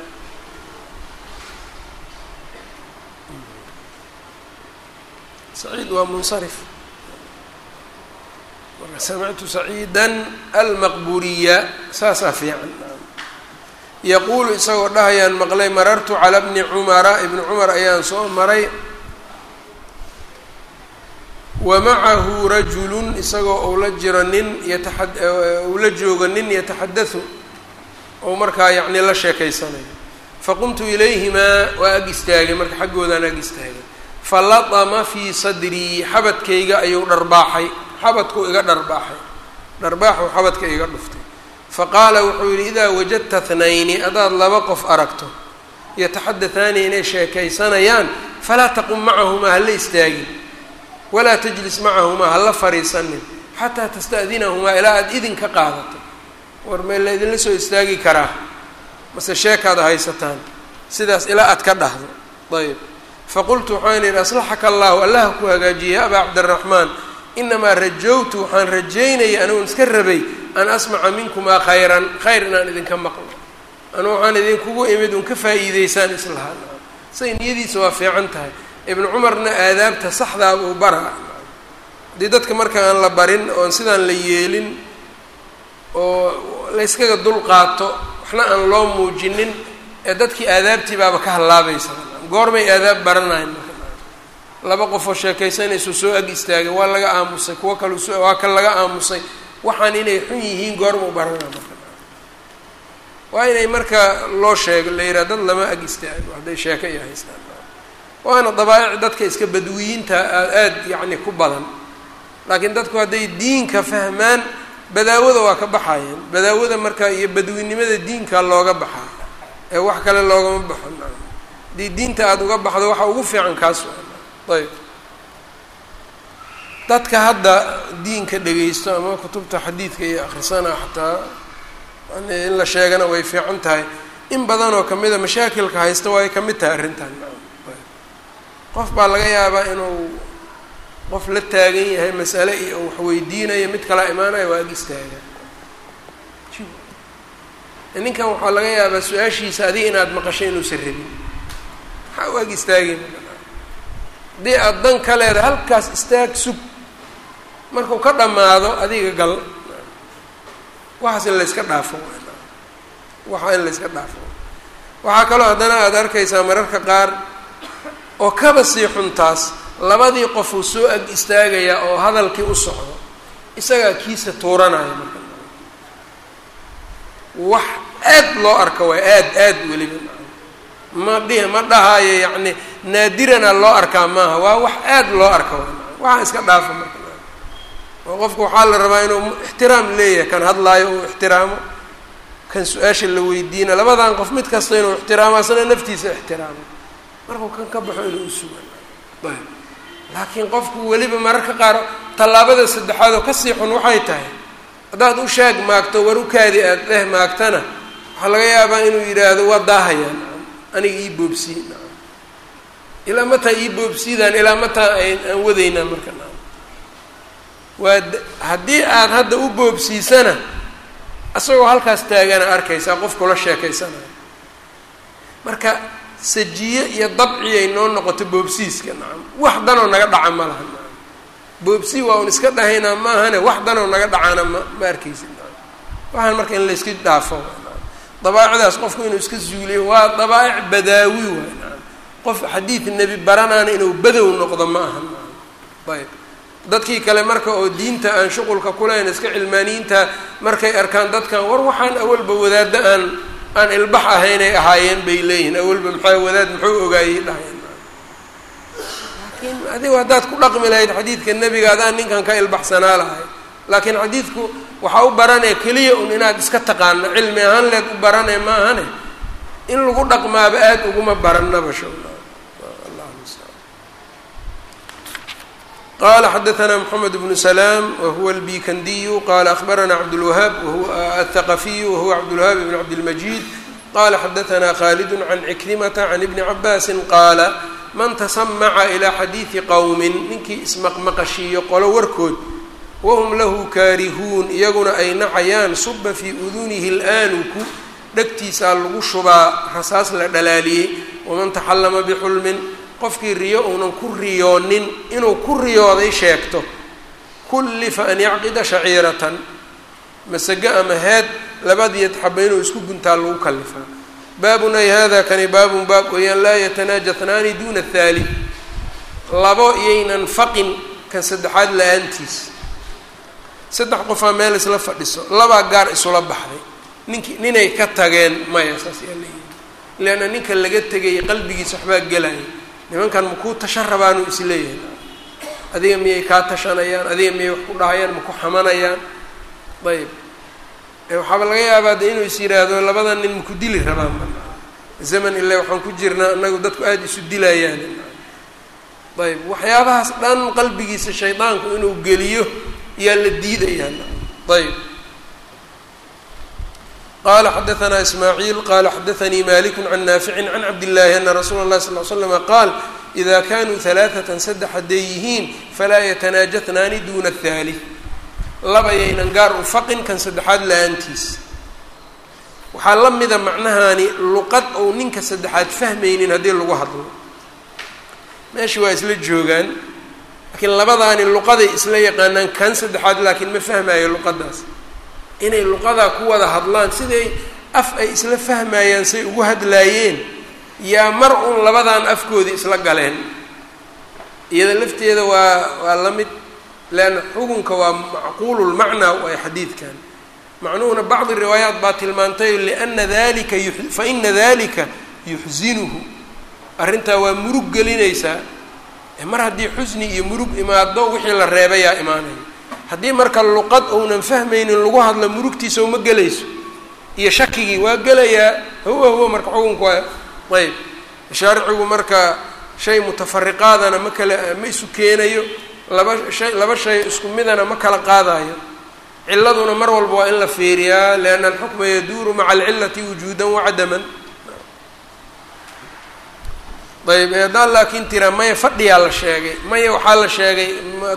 Saciid waa munsarif. Marka samictu saciidan almaqburiya saasaa fiican. Yaquulu isagoo dhahayaan maqlay marartu cala bni cumara. Ibni cumar ayaan soo maray wa macahu rajulun isagoo uu la jiro nin yataxa uu la joogo nin yataxaddathu oo markaa yacni la sheekaysanayo faqumtu ilayhimaa waa ag istaagay marka xaggoodaan ag istaagay. Falatama fii sadrii xabadkayga ayuu dharbaaxay. Xabadkuu iga dharbaaxay. Dharbaaxuu xabadka iga dhuftay. Faqaala wuxuu yidhi idaa wajadta thnayni haddaad laba qof aragto. Yataxadataani inay sheekaysanayaan falaa taqum macahumaa hala istaagin walaa tajlis macahumaa hala fariisanin xataa tasta'dinahumaa ilaa aada idin ka qaadato. War mee la idinla soo istaagi karaa mase sheekaad haysataan sidaas ilaa aad ka dhahdo. Ayb faqultu waxaan idhi aslaxaka allahu allaha ku hagaajiye ya abaa cabdiraxmaan inamaa rajowtu waxaan rajaynaya anigoon iska rabay an asmaca minkumaa khayran khayr inaan idinka maqlo. Anu waxaan idinkugu imid un ka faa'iideysaan islahaa. Say niyadiisa waa fiican tahay ibnu cumarna aadaabta saxdaa buu baraa. Haddii dadka marka aan la barin oon sidaan la yeelin oo layskaga dul qaato waxna aan loo muujinin ee dadkii aadaabtii baaba ka hallaabaysa. Goormay aadaab baranayan laba qofoo sheekaysanayso soo ag istaagay waa laga aamusay kuwo kalu s waa kan laga aamusay. Waxaan inay xun yihiin goormau baranaa marka waa inay marka loo sheego la yidhaha dad lama ag istaago hadday sheeko iyo haystaan waana dabaa'ic dadka iska badwiyiinta aada yacni ku badan. Laakiin dadku hadday diinka fahmaan badaawada waa ka baxayeen. Badaawada marka iyo badwinimada diinka looga baxaa ee wax kale loogama baxo. Haddii diinta aada uga baxdo waxa ugu fiican kaas ayb dadka hadda diinka dhegaysto ama kutubta xadiidka iyo akhrisana xataa in la sheegana way fiican tahay. In badan oo kamida mashaakilka haysta way ka mid tahay arrintan qof baa laga yaabaa inuu qof la taagan yahay masale iyo wax weydiinayo mid kala imaanayo waa ag istaaga. Ninkan waxaa laga yaabaa su'aashiisa adiga inaad maqasho inuusan rabin. Maxaa u ag istaagin. Haddii aada dan ka leedahay halkaas istaag sug. Markuu ka dhammaado adiga gal. Waxaas in layska dhaafo waxa in layska dhaafo. Waxaa kaloo haddana aada arkaysaa mararka qaar oo kaba sii xuntaas labadii qofuu soo ag istaagayaa oo hadalkii u socdo isagaa kiisa tuuranaya marka. Wax aad loo arka waay aad aad weliba. Ma dhihi ma dhahaayo yacni naadirana loo arkaa maaha waa wax aad loo arka waay waxaa iska dhaafa marka. Oo qofka waxaa la rabaa inuu ixtiraam leeyahay kan hadlaayo uu ixtiraamo kan su'aasha la weydiina labadan qof mid kasta inuu ixtiraamo asna naftiisa ixtiraamo markuu kan ka baxo inuu usugan laakiin qofku weliba mararka qaar tallaabada saddexaad oo ka sii xun waxay tahay. Haddaad u sheeg maagto war ukaadi aad dheh maagtana waxaa laga yaabaa inuu yidhaahdo waa daahayaan aniga ii boobsii ilaa mataa ii boobsiidaan ilaa mataa aan wadaynaa marka waa haddii aad hadda u boobsiisana isagoo halkaas taagana arkaysaa qof kula sheekaysanayo marka sajiye iyo dabciyay noo noqoto boobsiiska nacam wax danoo naga dhaca ma laha nacam boobsii waa un iska dhahaynaa maahane wax danoo naga dhacaana ma ma arkaysid nacam waxaan marka in layska dhaafo nacam dabaa'icdaas qofku inuu iska zuuliyo waa dabaa'ic badaawi waay nacam qof xadiid nebi baranaana inuu badow noqdo ma aha nacam ayb. Dadkii kale marka oo diinta aan shuqulka kulahayn iska cilmaaniyiinta markay arkaan dadkan war waxaan awalba wadaadda aan aan ilbax ahaynay ahaayeen bay leeyihiin. Awalba maxaa wadaad? Muxuu ogaayey dhahayeen laakiin adigu haddaad ku dhaqmi lahayd xadiidka nebiga adaan ninkan ka ilbaxsanaa lahay laakiin xadiidku waxaa u baranaya keliya un inaad iska taqaano cilmi ahaan leed u baranay maahane in lagu dhaqmaaba aada uguma barannaba showla qala xadaثna mحamed بن سلام whuwa الbikandiyu qala أخbarana cabdالوهاab whuwa الثaqafiyu wahuwa cabdالوهاab بn cabdالmجيد qala xadaثna khالد عan عكرمةa عan iبni cabasi qaala man تasمca إlى xadiiثi qowmi ninkii ismaqmaqashiiyo qolo warkood wahm lahu kaarihuun iyaguna ay nacayaan suba fii udunihi اlآnuku dhegtiisaa lagu shubaa rasaas la dhalaaliyey waman taxalama bxulmin qofkii riyo uunan ku riyoonin inuu ku riyooday sheegto kullifa an yacqida shaciiratan. Masage ama heed labadiyad xaba inuu isku guntaa lagu kalifaa baabun ay hada kani baabun baab weeyaan laa yatanaajatnaani duna thaali. Labo iyaynan faqin kan saddexaad la'aantiis. Saddex qofaa meel isla fadhiso labaa gaar isula baxday. Ninki ninay ka tageen maya saas yaa leeyihi leanna ninka laga tegay qalbigiisa waxbaa gelaya nimankan makuu tashan rabaanuu is leeyahay adiga miyay kaa tashanayaan? Adiga miyay wax ku dhahayaan? Maku xamanayaan? Ayb waxaaba laga yaabaa de inuu is yidhaahdo labada nin maku dili rabaan zaman ile waxaan ku jirnaa anagu dadku aada isu dilayaan ayb waxyaabahaas dhan qalbigiisa shaydaanku inuu geliyo yaa la diidayaan. Ayb qala xadaanaa ismaaciil qala xadaanii maliku can naafici can cabdillaahi ana rasuula اlahi sal l slama qaal ida kanuu alaaatan saddex hadday yihiin falaa yatanaajatnaani duna aali labayaynan gaar u faqin kan saddexaad la'aantiis waxaa la mida macnahaani luqad ou ninka saddexaad fahmaynin haddii lagu hadlo meeshii waa isla joogaan laakiin labadaani luqaday isla yaqaanaan kan saddexaad laakiin ma fahmaayo luqadaas inay luqadaa ku wada hadlaan siday af ay isla fahmayaan say ugu hadlaayeen yaa mar uun labadan afkoodii isla galeen. Iyada lafteeda waa waa la mid leanna xukunka waa macquululmacnaa waay xadiidkan. Macnuhuna bacdi riwaayaat baa tilmaantay liana dalika fa ina dalika yuxsinuhu arrintaa waa murug gelinaysaa. Mar haddii xusni iyo murug imaado wixii la reebayaa imaanaya haddii marka luqad ounan fahmaynin lagu hadlo murugtiisa uma gelayso iyo shakigii waa gelayaa hawa hawo marka xukunku waa ayb. Shaaricigu marka shay mutafariqaadana ma kala ma isu keenayo laba shay laba shay isku midana ma kala qaadayo ciladuna mar walba waa in la fiiriyaa lianna alxukma yaduuru maca alcilati wujuudan wacadaman ayb haddaan laakiin tiraa maya fadhiyaa la sheegay maya waxaa la sheegay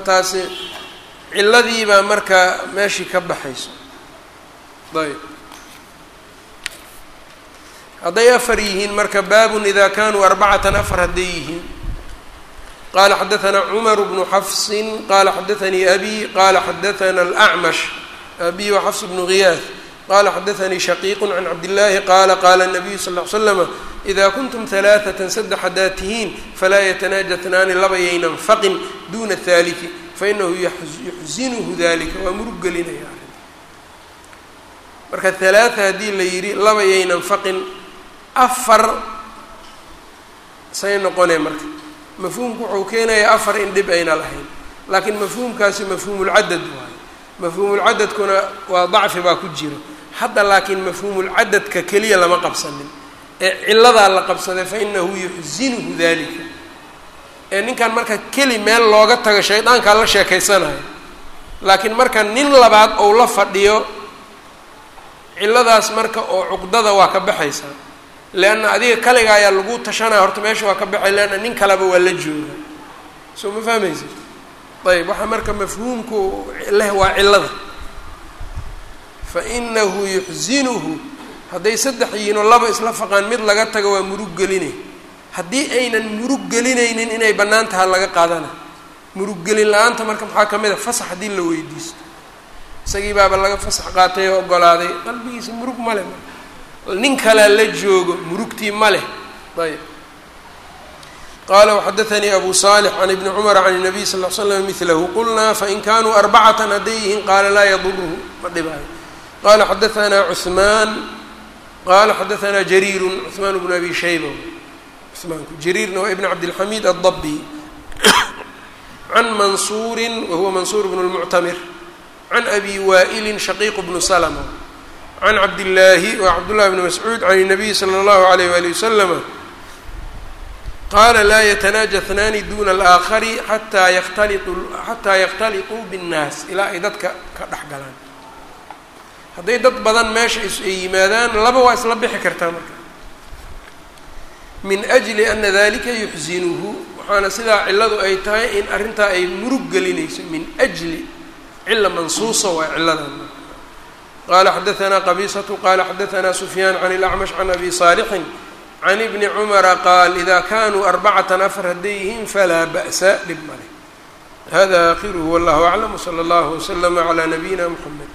taasi ciladiibaa marka meeshii ka baxayso ayb hadday afar yihiin marka baabun ida kanuu arbacatan afar hadday yihiin qala xadaثna cmar bnu xafsin qala xadaثanii abi qala xadaثna اlأcmash abi wa xafs bnu ghiyaas qala xadaثanii shaqiiq can cabdillaahi qala qala الnabiyu sal ll slama ida kuntum ثalaaثaةa saddex haddaad tihiin falaa yatanaajaثnaani laba yaynan faqin duna الثaaliثi fainahu yuxsinuhu dalika waa murug gelinaya marka ثalaaثa haddii la yidhi laba yaynan faqin afar say noqonee marka mafhuumku wuxuu keenayaa afar in dhib ayna lahayn laakiin mafhuumkaasi mafhuumulcadad waayo mafhuumulcadadkuna waa dacfi baa ku jiro hadda laakiin mafhuumulcadadka keliya lama qabsanin ee ciladaa la qabsaday fa inahu yuxsinuhu dalika ee ninkan marka keli meel looga tago shaydaankaa la sheekaysanayo. Laakiin marka nin labaad ou la fadhiyo ciladaas marka oo cuqdada waa ka baxaysaa leanna adiga kaliga ayaa lagu tashanaya horta meesha waa ka baxay leanna nin kaleba waa la jooga. Soo ma fahmaysa ayb waxaa marka mafhuumku leh waa cilada fa inahu yuxsinuhu hadday saddex yihiin oo laba isla faqaan mid laga tago waa murug gelinay haddii aynan murug gelinaynin inay bannaan taha laga qaadana. Muruggelin la'aanta marka maxaa ka mid a fasax haddii la weydiisto. Isagii baaba laga fasax qaatay oo ogolaaday qalbigiisa murug ma leh. Nin kalea la joogo murugtii ma leh. Ayb qala waxadaanii abu saalix can ibni cumar can nabiy sal l slam milahu qulnaa fain kanuu arbacatan hadday yihiin qaala laa yaduruhu ma dhibaayo. Qala xadaanaa cuثmaan qala xadaanaa jariiru cuثmaan bnu abi shayba imaamku jariirna waa ibn cabdilxamiid addabi can mansuurin wahuwa mansuur bnu lmuctamir can abi waa'ilin shaqiiq bnu salma can cabdillaahi waa cabdullahi bni mascuud can اnabiyi sala اllahu alayh wali waslama qaala laa yatanaaja hnaani duna alaakhari xataa yahtaliu xataa yakhtaliquu binnaas ilaa ay dadka ka dhex galaan. Hadday dad badan meesha is ay yimaadaan laba waa isla bixi kartaa marka min ajli ana dalika yuxsinuhu waxaana sidaa cilladu ay tahay in arrintaa ay murug gelinayso min ajli cila mansuusa waa cilladan. Qaala xadaanaa qabisatu qaala xadaanaa sufyaan can ilacmash can abi saalixin can ibni cumara qaal idaa kanuu arbacatan afar hadday yihiin falaa ba'sa dhib male hada aakhiruhu wallahu aclam wsala allahu waslama calaa nabiyina mxamed